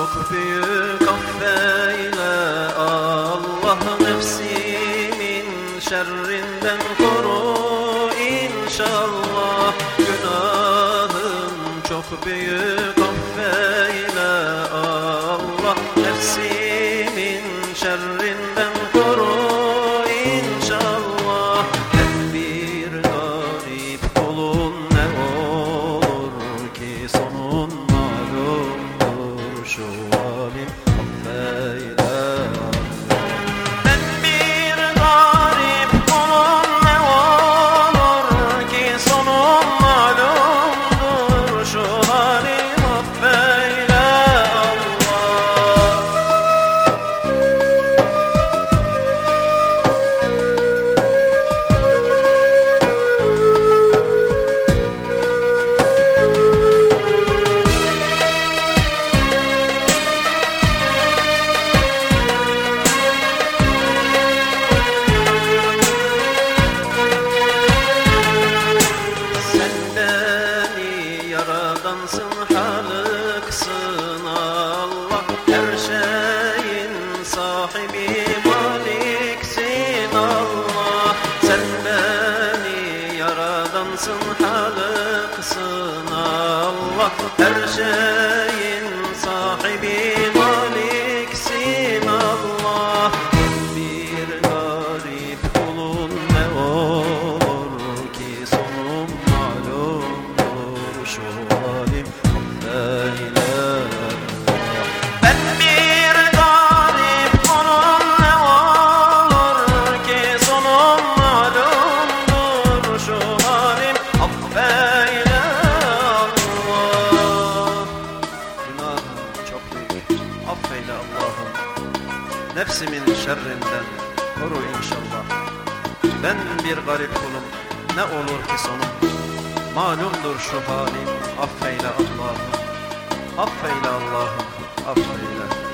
Çok büyük affeyle Allah nefsimin şerrinden koru inşallah. Günahım çok büyük affeyle yeah. Hakkısın halıksın Allah her şey Nefsimin şerrinden koru inşallah. Ben bir garip kulum ne olur ki sonum? Malumdur şu halim affeyle Allah'ım. Affeyle Allah'ım affeyle.